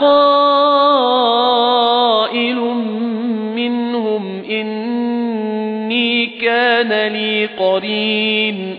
قائل منهم إني كان لي قرين